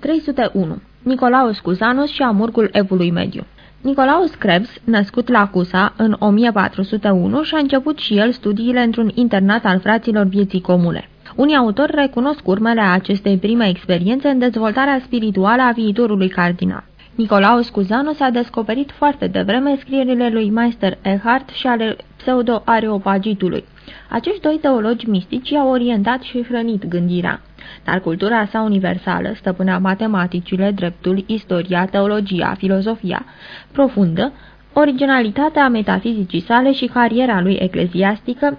301. Nicolaus Cusanus și Amurgul Evului Mediu Nicolaus Krebs, născut la Cusa în 1401, și-a început și el studiile într-un internat al fraților vieții comune. Unii autori recunosc urmele acestei prime experiențe în dezvoltarea spirituală a viitorului cardinal. Nicolaus Cusanus a descoperit foarte devreme scrierile lui Meister Eckhart și ale pseudo-areopagitului. Acești doi teologi mistici i-au orientat și hrănit gândirea. Dar cultura sa universală stăpânea matematicile, dreptul, istoria, teologia, filozofia profundă, originalitatea metafizicii sale și cariera lui ecleziastică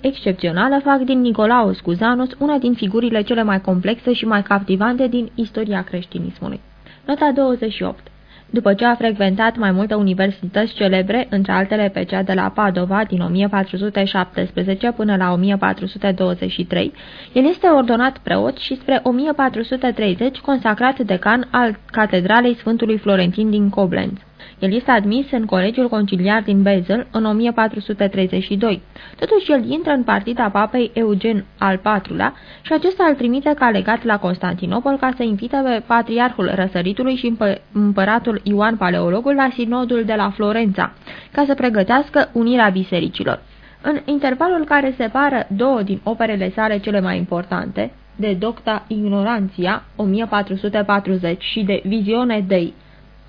excepțională fac din Nicolaus Cuzanus una din figurile cele mai complexe și mai captivante din istoria creștinismului. Nota 28 după ce a frecventat mai multe universități celebre, între altele pe cea de la Padova din 1417 până la 1423, el este ordonat preot și spre 1430 consacrat decan al Catedralei Sfântului Florentin din Koblenz. El este admis în Colegiul Conciliar din Basel în 1432. Totuși, el intră în partida papei Eugen al IV-lea și acesta îl trimite ca legat la Constantinopol ca să invite pe patriarhul răsăritului și împă împăratul Ioan Paleologul la sinodul de la Florența, ca să pregătească unirea bisericilor. În intervalul care separă două din operele sale cele mai importante, de Docta Ignorantia, 1440, și de Vizione Dei,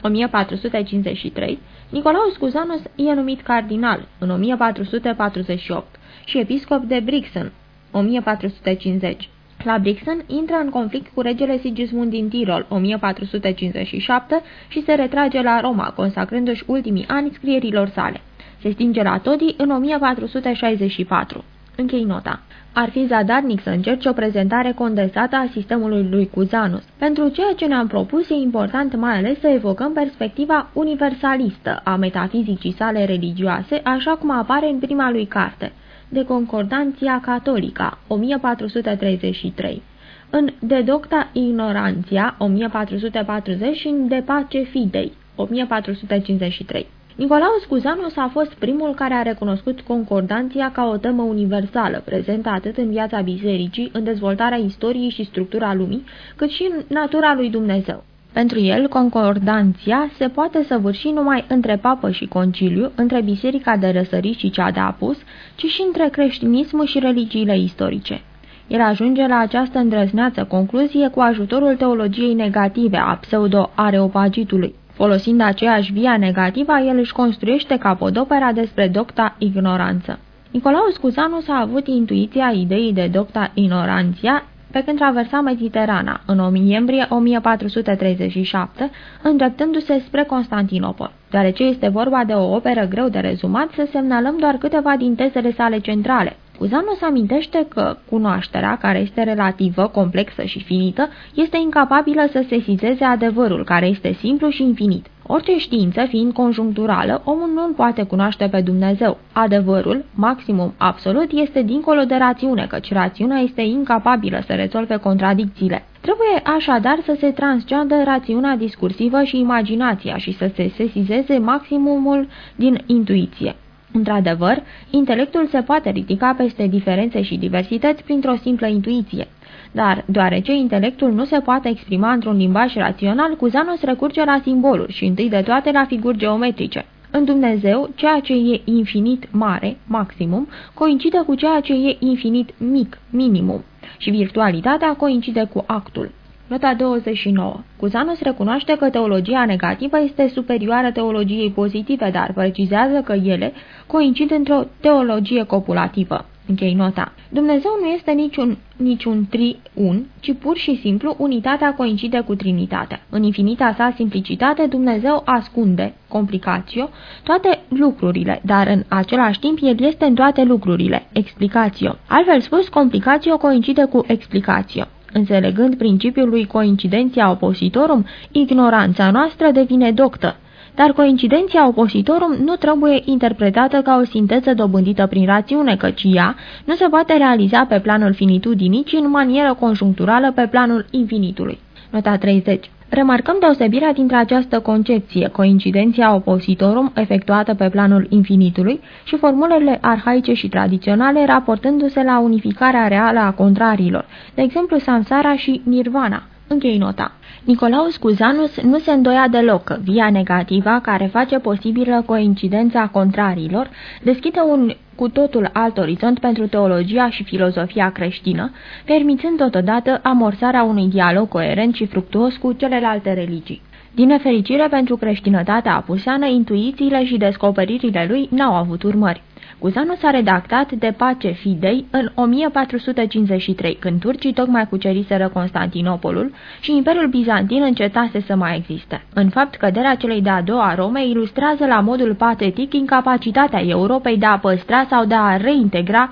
1453, Nicolaus Cusanus e numit cardinal în 1448 și episcop de Brixen, 1450. La Brixen intră în conflict cu regele Sigismund din Tirol, 1457, și se retrage la Roma, consacrându-și ultimii ani scrierilor sale. Se stinge la Todi în 1464. Închei nota. Ar fi zadarnic să încerci o prezentare condensată a sistemului lui Cuzanus. Pentru ceea ce ne-am propus, e important mai ales să evocăm perspectiva universalistă a metafizicii sale religioase, așa cum apare în prima lui carte, De Concordanția Catolica, 1433 în De Docta Ignorantia, 1440 și în De Pace Fidei, 1453. Nicolaus Cuzanus a fost primul care a recunoscut concordanția ca o temă universală, prezentă atât în viața bisericii, în dezvoltarea istoriei și structura lumii, cât și în natura lui Dumnezeu. Pentru el, concordanția se poate săvârși numai între papă și conciliu, între biserica de răsărit și cea de apus, ci și între creștinism și religiile istorice. El ajunge la această îndrăzneață concluzie cu ajutorul teologiei negative a pseudo-areopagitului. Folosind aceeași via negativă, el își construiește capodopera despre docta ignoranță. Nicolaus Cuzanus a avut intuiția ideii de docta ignoranția pe când traversa Mediterana, în noiembrie 1437, îndreptându-se spre Constantinopol. Deoarece este vorba de o operă greu de rezumat, să semnalăm doar câteva din tezele sale centrale. Cuzanus amintește că cunoașterea, care este relativă, complexă și finită, este incapabilă să sesizeze adevărul, care este simplu și infinit. Orice știință fiind conjuncturală, omul nu poate cunoaște pe Dumnezeu. Adevărul, maximum absolut, este dincolo de rațiune, căci rațiunea este incapabilă să rezolve contradicțiile. Trebuie așadar să se transceadă rațiunea discursivă și imaginația și să se sesizeze maximumul din intuiție. Într-adevăr, intelectul se poate ridica peste diferențe și diversități printr-o simplă intuiție. Dar, deoarece intelectul nu se poate exprima într-un limbaj rațional, Cuzanos recurge la simboluri și întâi de toate la figuri geometrice. În Dumnezeu, ceea ce e infinit mare, maximum, coincide cu ceea ce e infinit mic, minimum, și virtualitatea coincide cu actul. Nota 29. Cusanus recunoaște că teologia negativă este superioară teologiei pozitive, dar precizează că ele coincid într-o teologie copulativă. Închei nota. Dumnezeu nu este niciun, niciun tri-un, ci pur și simplu unitatea coincide cu trinitatea. În infinita sa simplicitate, Dumnezeu ascunde, complicațio, toate lucrurile, dar în același timp El este în toate lucrurile, explicațio. Altfel spus, complicațio coincide cu explicațio. Înțelegând principiul lui coincidenția opositorum, ignoranța noastră devine doctă, dar coincidenția opositorum nu trebuie interpretată ca o sinteză dobândită prin rațiune, căci ea nu se poate realiza pe planul finitudinii, ci în manieră conjuncturală pe planul infinitului. Nota 30 Remarcăm deosebirea dintre această concepție, coincidenția opositorum efectuată pe planul infinitului și formulele arhaice și tradiționale raportându-se la unificarea reală a contrariilor, de exemplu samsara și nirvana, Închei nota. Nicolaus Cuzanus nu se îndoia deloc că via negativă, care face posibilă coincidența contrarilor, deschide un cu totul alt orizont pentru teologia și filozofia creștină, permițând totodată amorsarea unui dialog coerent și fructuos cu celelalte religii. Din nefericire pentru creștinătatea apuseană, intuițiile și descoperirile lui n-au avut urmări. Cuzanus a redactat de pace Fidei în 1453, când turcii tocmai cuceriseră Constantinopolul și Imperiul Bizantin încetase să mai existe. În fapt, căderea celei de-a doua Rome ilustrează la modul patetic incapacitatea Europei de a păstra sau de a reintegra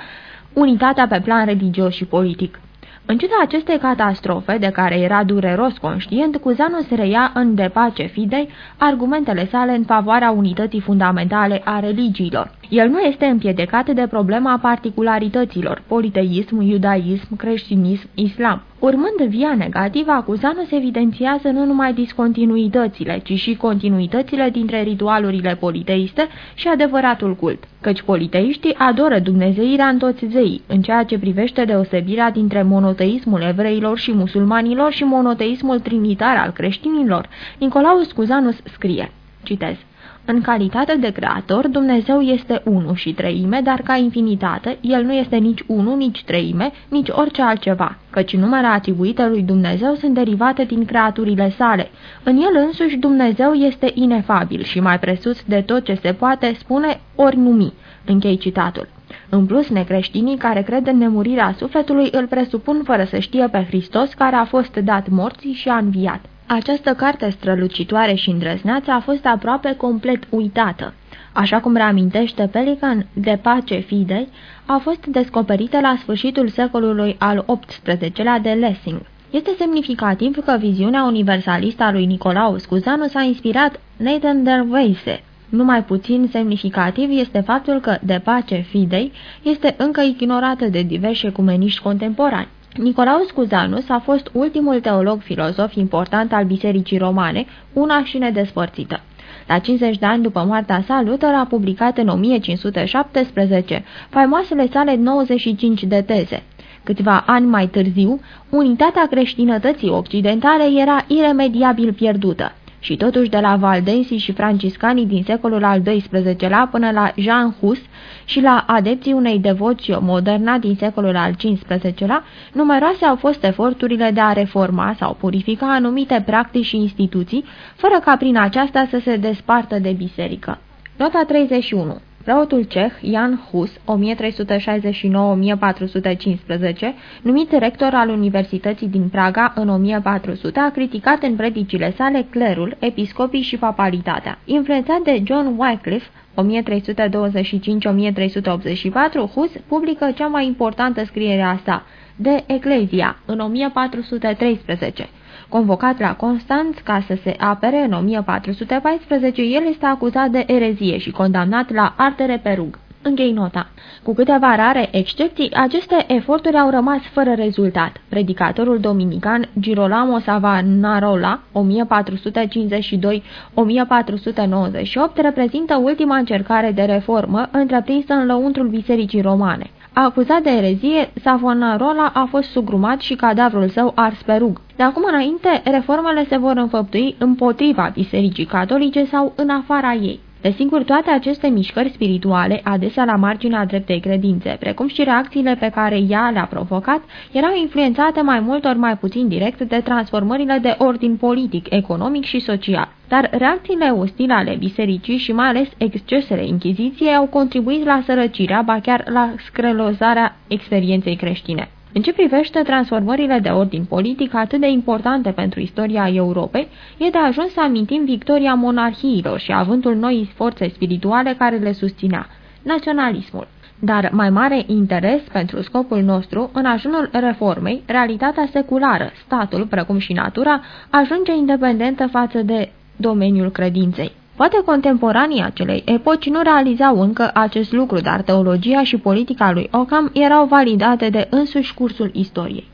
unitatea pe plan religios și politic. În ciuda acestei catastrofe, de care era dureros conștient, Cuzanus reia în De Pace Fidei argumentele sale în favoarea unității fundamentale a religiilor. El nu este împiedicat de problema particularităților, politeism, iudaism, creștinism, islam. Urmând via negativă, Acuzanus evidențiază nu numai discontinuitățile, ci și continuitățile dintre ritualurile politeiste și adevăratul cult, căci politeiștii adoră dumnezeirea în toți zeii, în ceea ce privește deosebirea dintre monoteismul evreilor și musulmanilor și monoteismul trinitar al creștinilor. Nicolaus Cuzanus scrie, citez, în calitate de creator, Dumnezeu este unu și treime, dar ca infinitate, El nu este nici unu, nici treime, nici orice altceva, căci numele atribuite lui Dumnezeu sunt derivate din creaturile sale. În El însuși Dumnezeu este inefabil și mai presus de tot ce se poate spune ori numi. Închei citatul. În plus, necreștinii care cred în nemurirea sufletului îl presupun fără să știe pe Hristos care a fost dat morții și a înviat. Această carte strălucitoare și îndrăzneață a fost aproape complet uitată. Așa cum reamintește Pelican, de pace fidei, a fost descoperită la sfârșitul secolului al XVIII-lea de Lessing. Este semnificativ că viziunea universalistă a lui Nicolaus Cuzanus a inspirat Nathan Derweise. Numai puțin semnificativ este faptul că de pace fidei este încă ignorată de diversi ecumeniști contemporani. Nicolaus Cuzanus a fost ultimul teolog filozof important al Bisericii Romane, una și nedespărțită. La 50 de ani după moartea sa, Luther a publicat în 1517 faimoasele sale 95 de teze. Câțiva ani mai târziu, unitatea creștinătății occidentale era iremediabil pierdută și totuși de la Valdensi și franciscanii din secolul al XII-lea până la Jean Hus și la adepții unei devoții moderna din secolul al XV-lea, numeroase au fost eforturile de a reforma sau purifica anumite practici și instituții, fără ca prin aceasta să se despartă de biserică. Nota 31 Preotul ceh Jan Hus, 1369-1415, numit rector al Universității din Praga în 1400, a criticat în predicile sale clerul, episcopii și papalitatea. Influențat de John Wycliffe, 1325-1384, Hus publică cea mai importantă scriere a sa, De Ecclesia, în 1413. Convocat la Constanț ca să se apere în 1414, el este acuzat de erezie și condamnat la artere pe rug. Închei nota. Cu câteva rare excepții, aceste eforturi au rămas fără rezultat. Predicatorul dominican Girolamo Savonarola, 1452-1498, reprezintă ultima încercare de reformă întreprinsă în lăuntrul Bisericii Romane. Acuzat de erezie, Savonarola a fost sugrumat și cadavrul său ars pe rug. De acum înainte, reformele se vor înfăptui împotriva Bisericii Catolice sau în afara ei. Desigur, toate aceste mișcări spirituale, adesea la marginea dreptei credințe, precum și reacțiile pe care ea le-a provocat, erau influențate mai mult ori mai puțin direct de transformările de ordin politic, economic și social. Dar reacțiile ostile ale bisericii și mai ales excesele Inchiziției au contribuit la sărăcirea, ba chiar la screlozarea experienței creștine. În ce privește transformările de ordin politic atât de importante pentru istoria Europei, e de ajuns să amintim victoria monarhiilor și avântul noii forțe spirituale care le susținea, naționalismul. Dar mai mare interes pentru scopul nostru, în ajunul reformei, realitatea seculară, statul, precum și natura, ajunge independentă față de domeniul credinței. Poate contemporanii acelei epoci nu realizau încă acest lucru, dar teologia și politica lui Ockham erau validate de însuși cursul istoriei.